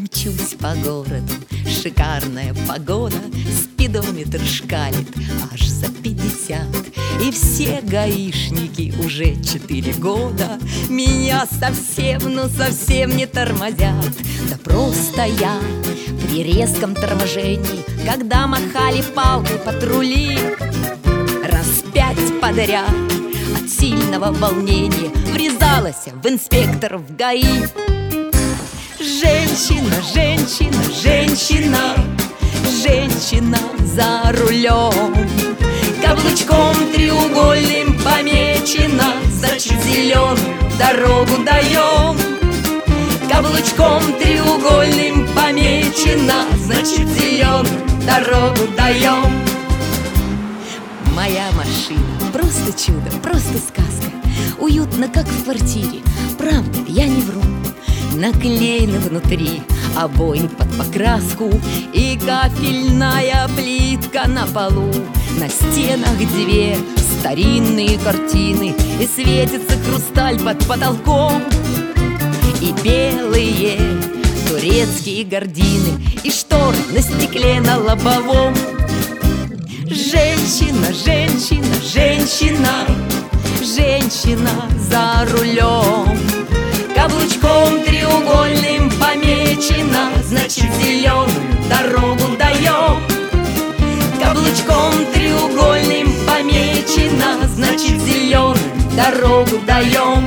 мчусь по городу, шикарная погода, Спидометр шкалит аж за пятьдесят. И все гаишники уже четыре года Меня совсем, ну совсем не тормозят. Да просто я при резком торможении Когда махали палкой патрули Раз пять подряд от сильного волнения Врезалась в инспекторов ГАИ Женщина, женщина, женщина Женщина за рулем. Каблучком треугольным помечена Значит, зеленую дорогу даем Каблучком треугольным помечена Значит, зеленую дорогу даем Моя машина просто чудо, просто сказка. Уютно, как в квартире. Правда, я не вру Наклеены внутри обои под покраску И кафельная плитка на полу. На стенах две старинные картины И светится хрусталь под потолком. И белые турецкие гардины И шторы на стекле на лобовом. Женщина, женщина, женщина Женщина за рулем Каблучком треугольным помечено. Значит, зеленую дорогу даем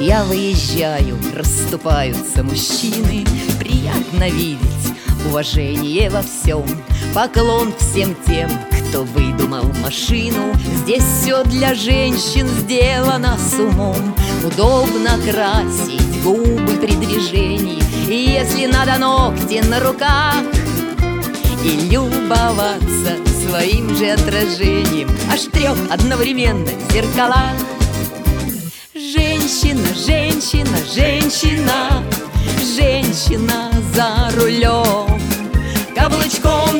Я выезжаю, расступаются мужчины. Приятно видеть уважение во всем Поклон всем тем, кто выдумал машину. Здесь все для женщин сделано с умом. Удобно красить губы при движении. И если надо ногти на руках И любоваться своим же отражением. Аж трех одновременно зеркалах Женщина, женщина, женщина Женщина за рулем Каблучком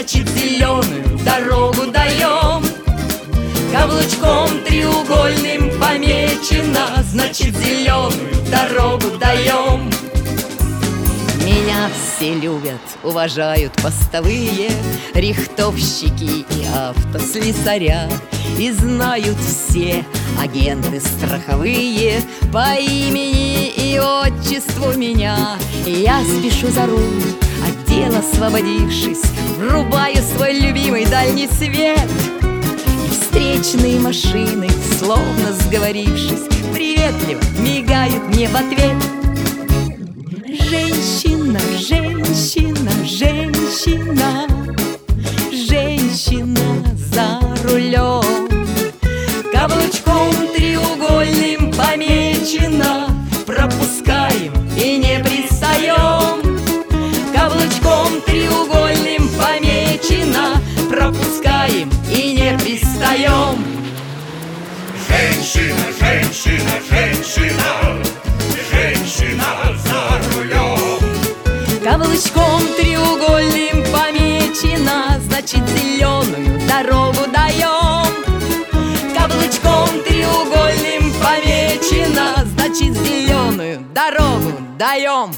Значит, зеленую дорогу даем. Каблучком треугольным помечено. Значит, зеленую дорогу даем. Меня все любят, уважают постовые Рихтовщики и автослесаря. И знают все агенты страховые По имени и отчеству меня. Я спешу за руль, дела освободившись Врубаю свой любимый дальний свет. И встречные машины, словно сговорившись Приветливо мигают мне в ответ. Женщина, женщина Женщина Каблучком треугольным помечено. Пропускаем и не пристаем. Женщина, женщина, женщина Женщина за рулем. Каблучком треугольным помечено Значит, зеленую дорогу даем. Каблучком треугольным помечено Значит, зеленую дорогу даем